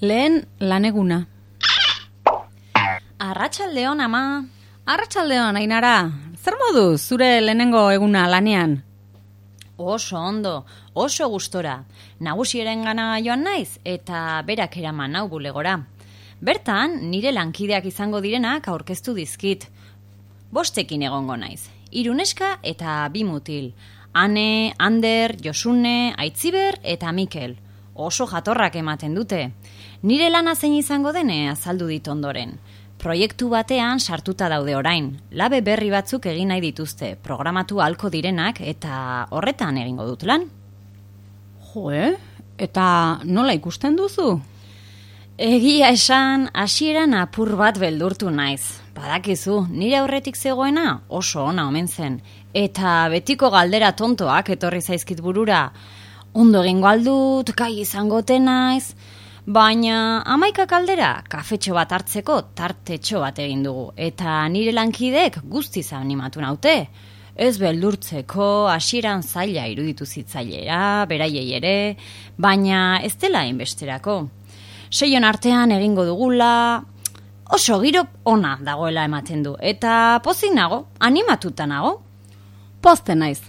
Lehen laneguna. Arratxaldeon, ama. Arratxaldeon, ainara. Zer modu zure lehenengo eguna lanean? Oso ondo, oso gustora. Nagusieren gana joan naiz eta berak eraman nau bulegora. Bertan, nire lankideak izango direnak aurkeztu dizkit. Bostekin egongo naiz. Iruneska eta bi mutil. Ane, Ander, Josune, Aitziber eta Mikel. Oso jatorrak ematen dute. Nire lana zein izango dene azaldu dit ondoren. Proiektu batean sartuta daude orain. Labe berri batzuk egin nahi dituzte, programatu halko direnak eta horretan egingo dut lan. Jo, eh? Eta nola ikusten duzu? Egia esan, hasieran apur bat beldurtu naiz. Badakizu, nire aurretik zegoena oso ona omen zen. Eta betiko galdera tontoak etorri zaizkit burura. Ondo egingo aldut, kai izango naiz. Baina amaika kaldera, kafetxo bat hartzeko tartetxo bat egin dugu. Eta nire lankidek guztiz animatu naute. Ez beldurtzeko, hasieran zaila iruditu zitzailera, beraiei ere, baina ez dela inbesterako. Seion artean egingo dugula, oso giro ona dagoela ematen du. Eta pozik nago, animatuta nago. Poste naiz.